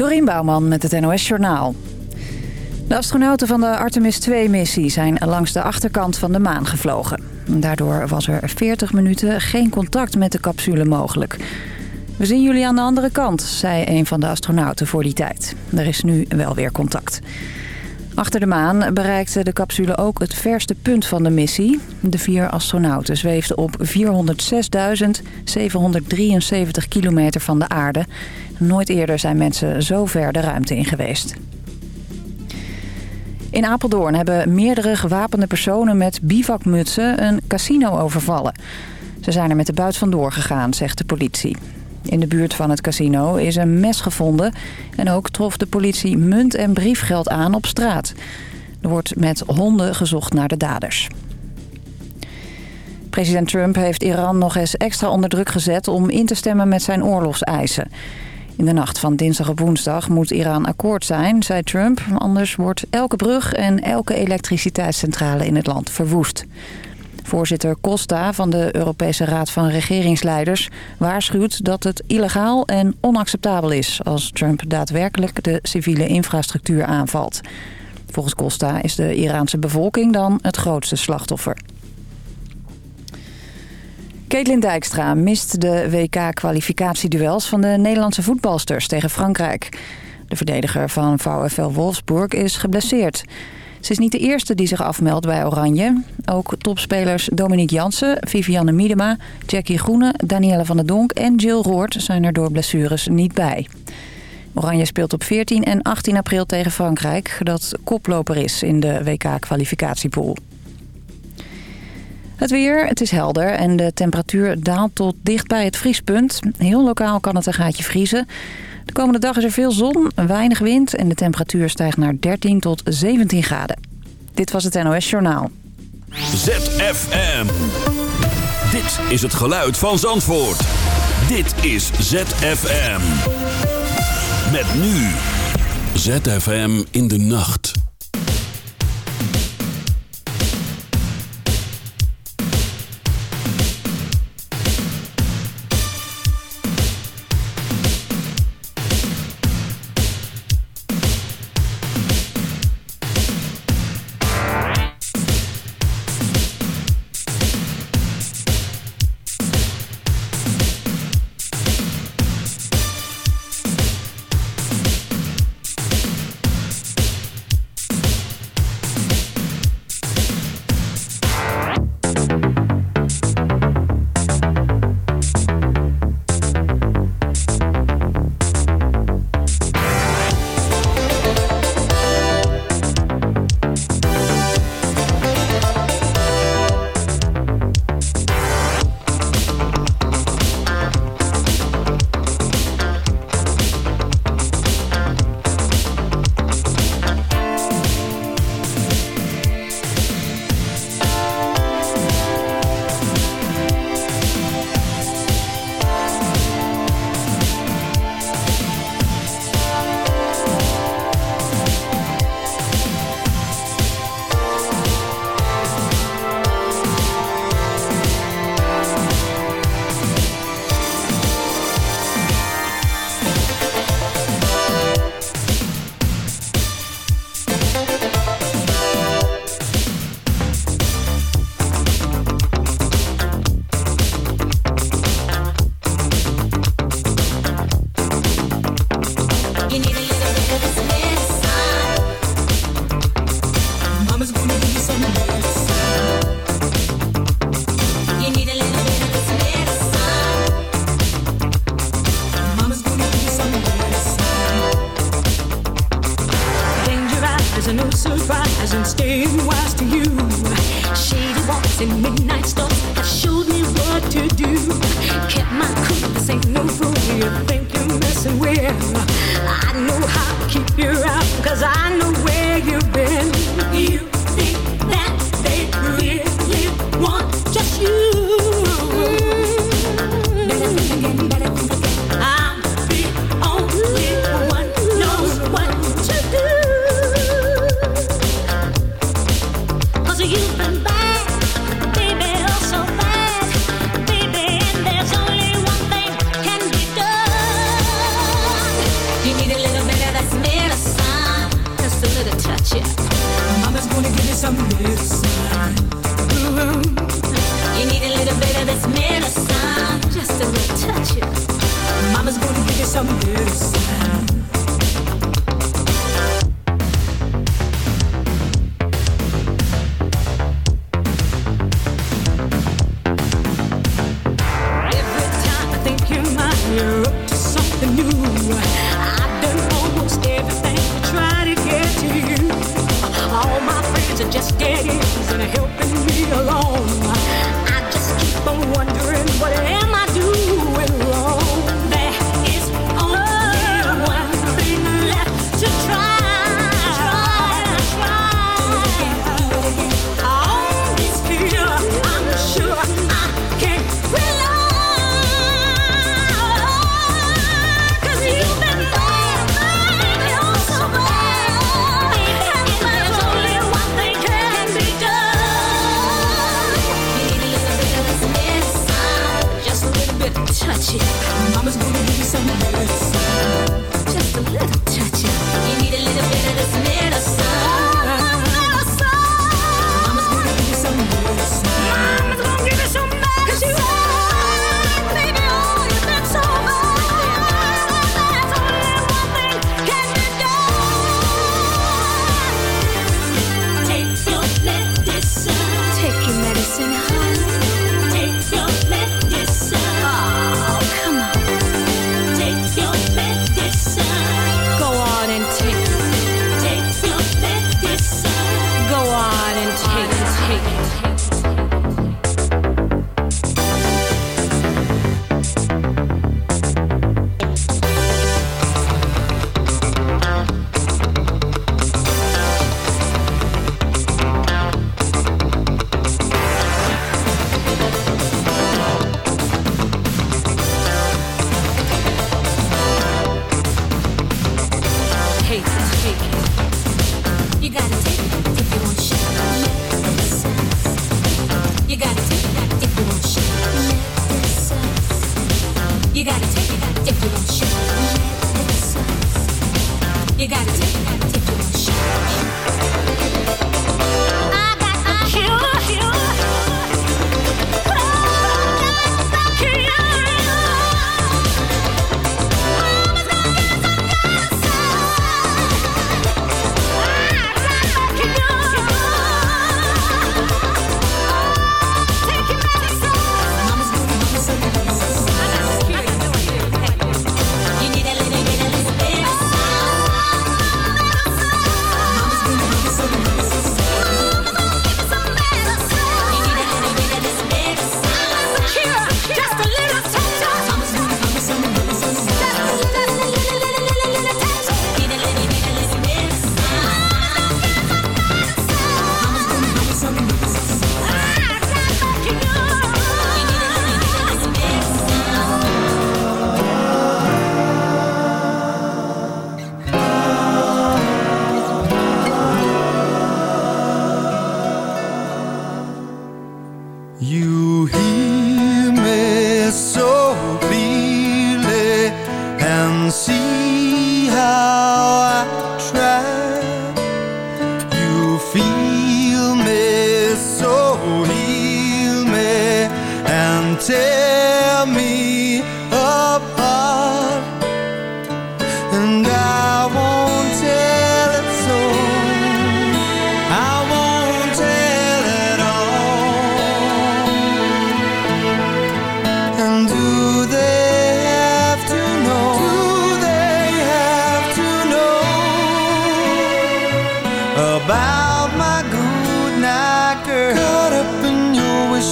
Dorien Bouwman met het NOS Journaal. De astronauten van de Artemis 2-missie zijn langs de achterkant van de maan gevlogen. Daardoor was er 40 minuten geen contact met de capsule mogelijk. We zien jullie aan de andere kant, zei een van de astronauten voor die tijd. Er is nu wel weer contact. Achter de maan bereikte de capsule ook het verste punt van de missie. De vier astronauten zweefden op 406.773 kilometer van de aarde. Nooit eerder zijn mensen zo ver de ruimte in geweest. In Apeldoorn hebben meerdere gewapende personen met bivakmutsen een casino overvallen. Ze zijn er met de buit vandoor gegaan, zegt de politie. In de buurt van het casino is een mes gevonden en ook trof de politie munt en briefgeld aan op straat. Er wordt met honden gezocht naar de daders. President Trump heeft Iran nog eens extra onder druk gezet om in te stemmen met zijn oorlogseisen. In de nacht van dinsdag op woensdag moet Iran akkoord zijn, zei Trump. Anders wordt elke brug en elke elektriciteitscentrale in het land verwoest. Voorzitter Costa van de Europese Raad van Regeringsleiders waarschuwt dat het illegaal en onacceptabel is als Trump daadwerkelijk de civiele infrastructuur aanvalt. Volgens Costa is de Iraanse bevolking dan het grootste slachtoffer. Caitlin Dijkstra mist de WK-kwalificatieduels van de Nederlandse voetbalsters tegen Frankrijk. De verdediger van VfL Wolfsburg is geblesseerd. Ze is niet de eerste die zich afmeldt bij Oranje. Ook topspelers Dominique Jansen, Vivianne Miedema, Jackie Groene, Danielle van der Donk en Jill Roord zijn er door blessures niet bij. Oranje speelt op 14 en 18 april tegen Frankrijk, dat koploper is in de WK-kwalificatiepool. Het weer, het is helder en de temperatuur daalt tot dicht bij het vriespunt. Heel lokaal kan het een gaatje vriezen. De komende dag is er veel zon, weinig wind en de temperatuur stijgt naar 13 tot 17 graden. Dit was het NOS Journaal. ZFM. Dit is het geluid van Zandvoort. Dit is ZFM. Met nu. ZFM in de nacht. You gotta take it.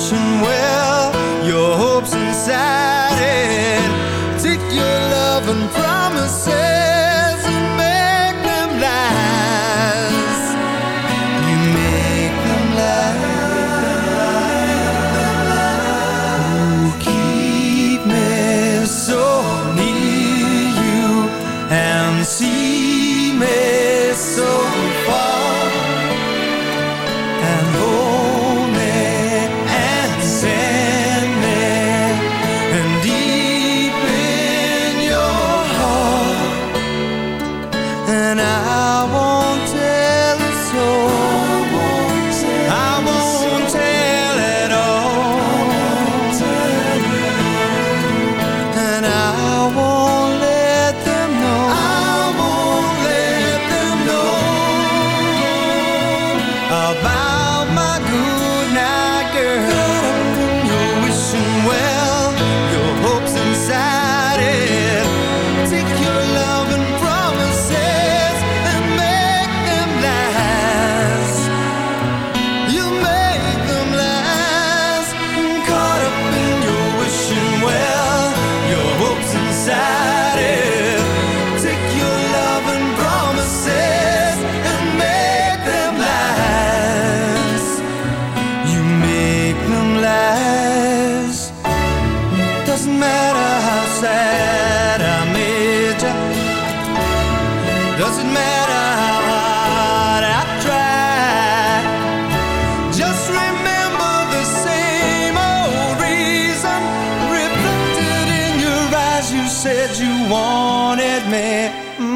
somewhere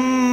ثُمَّ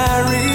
Mary.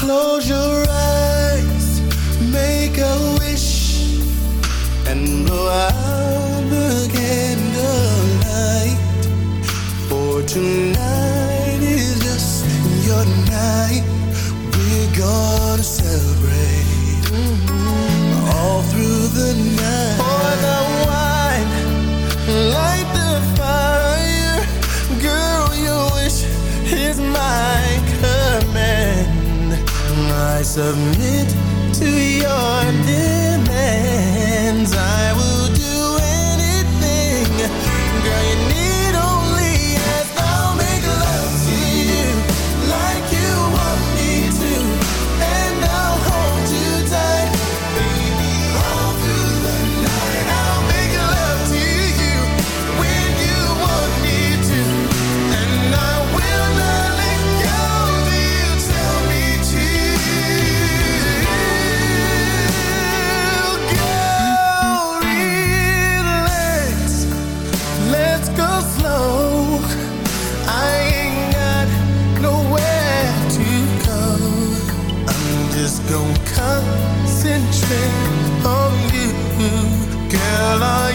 Close your eyes, make a wish, and blow out the candlelight. For tonight is just your night. We're gonna celebrate. submit to your loving of oh, you, girl. I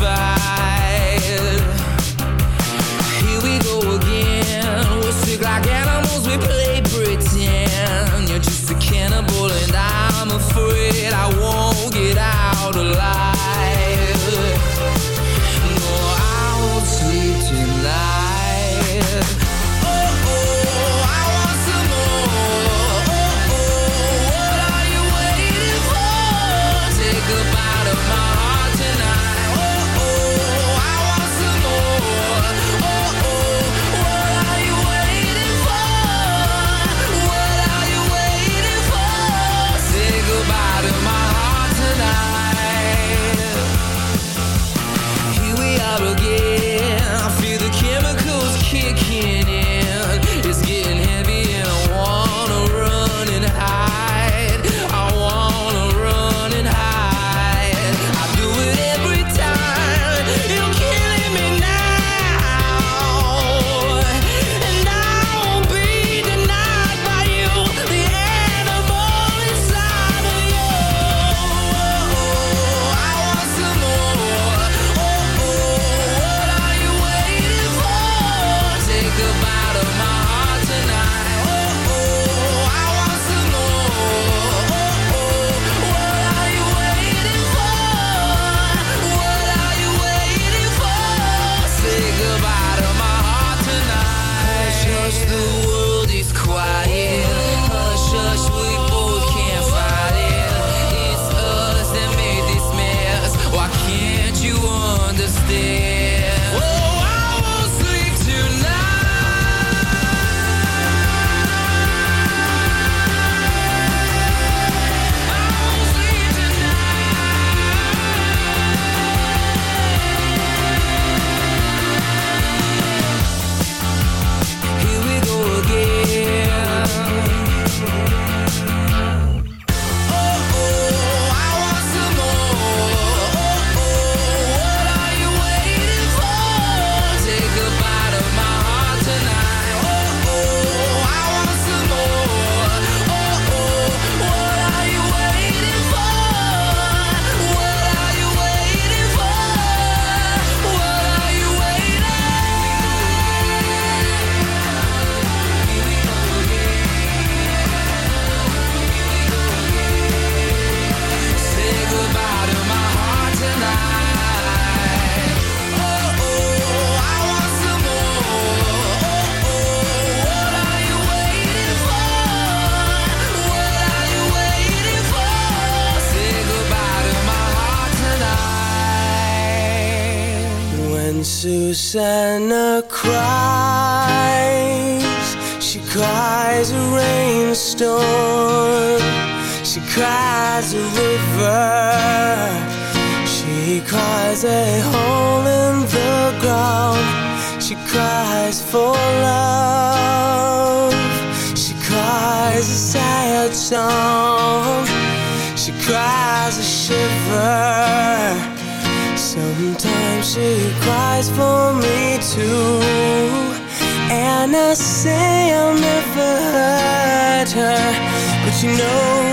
survive.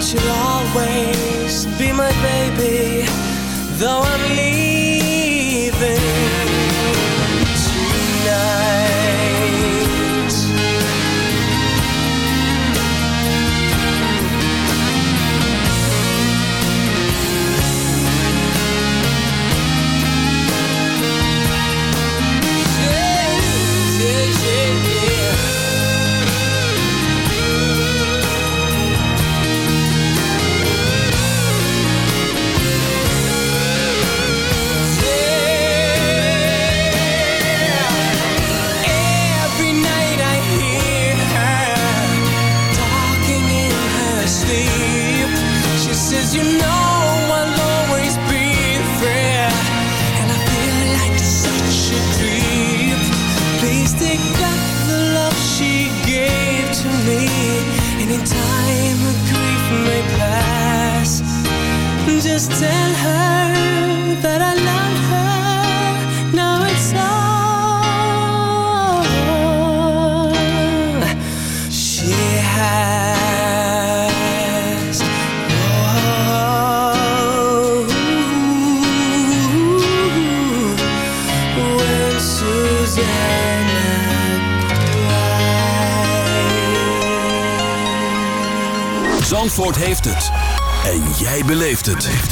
but you'll always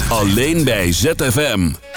Alleen bij ZFM.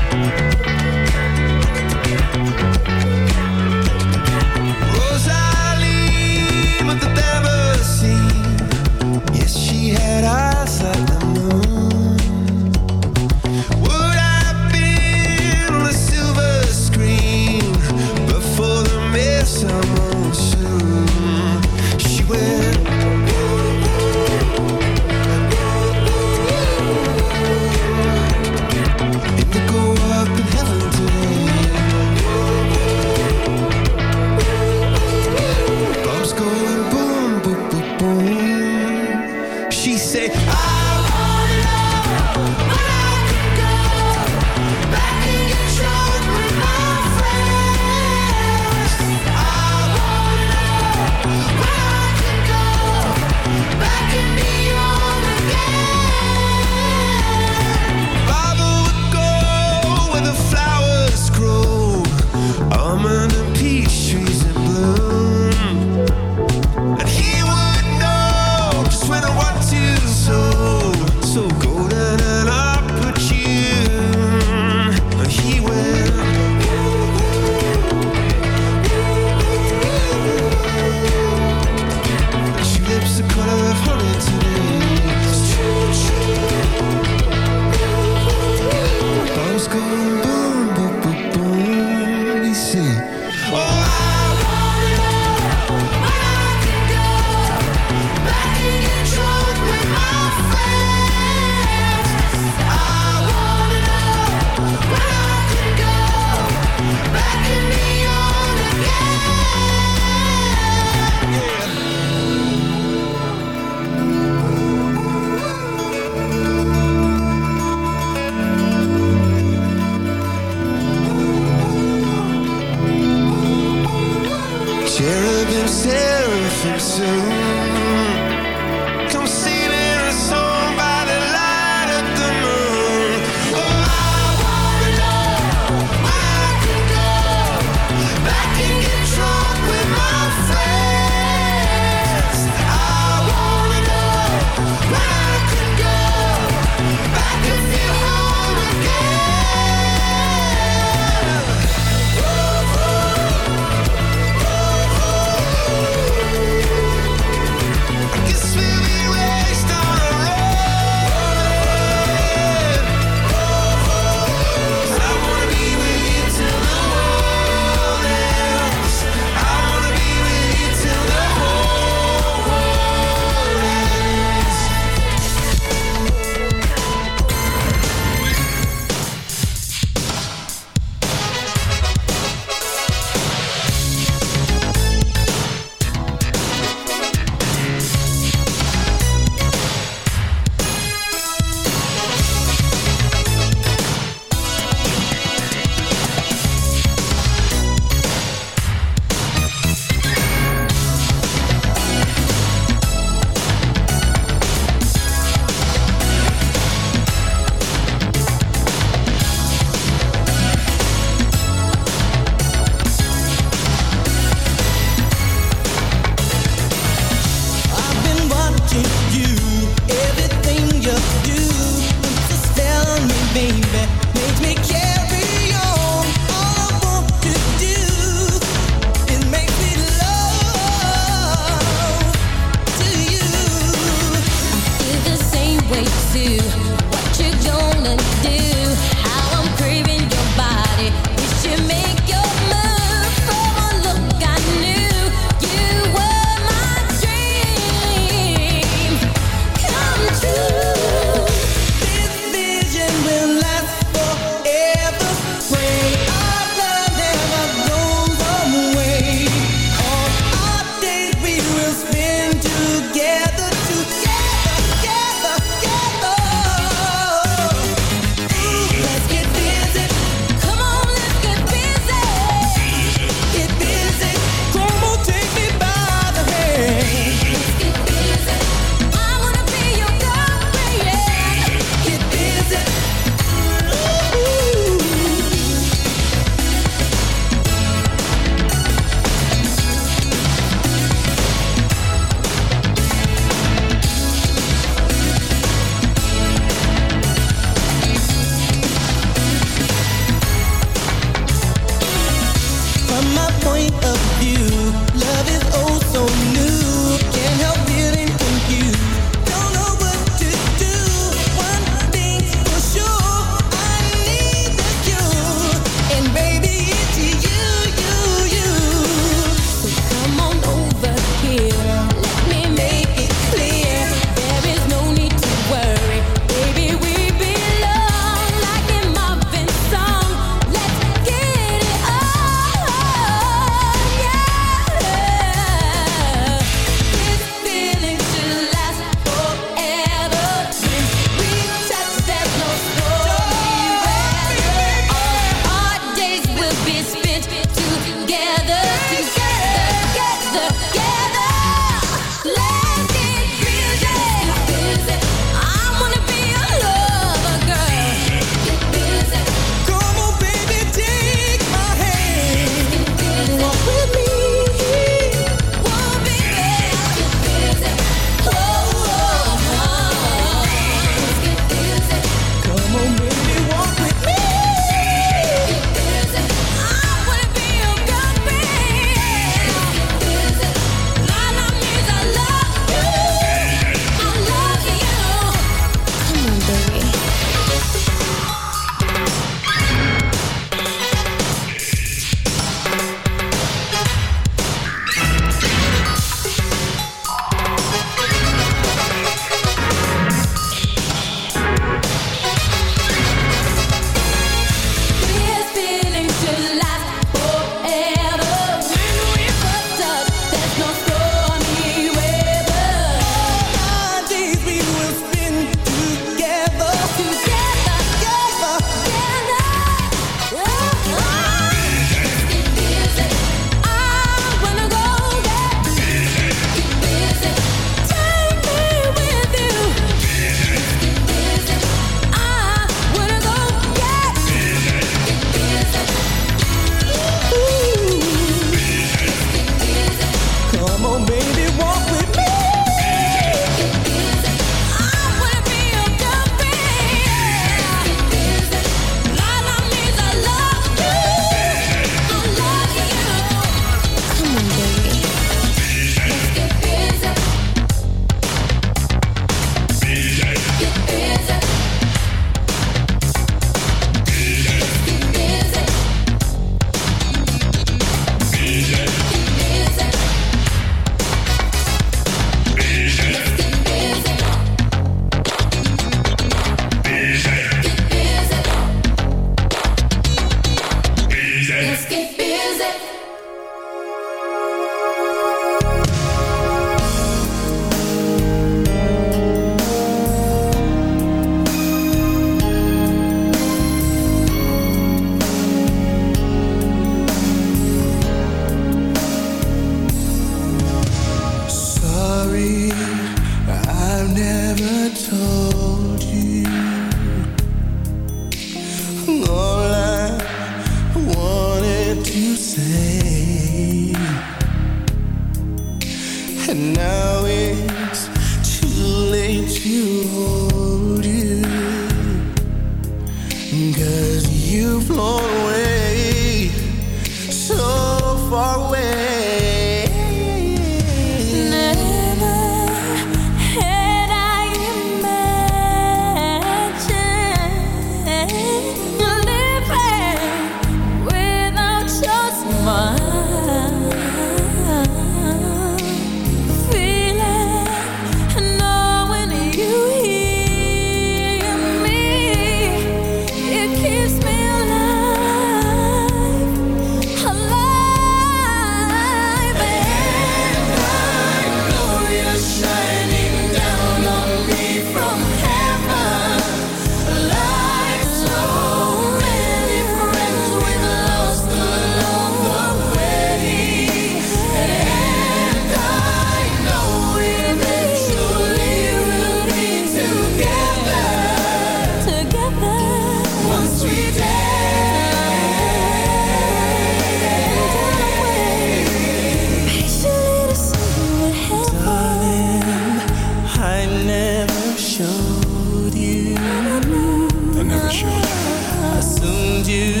you.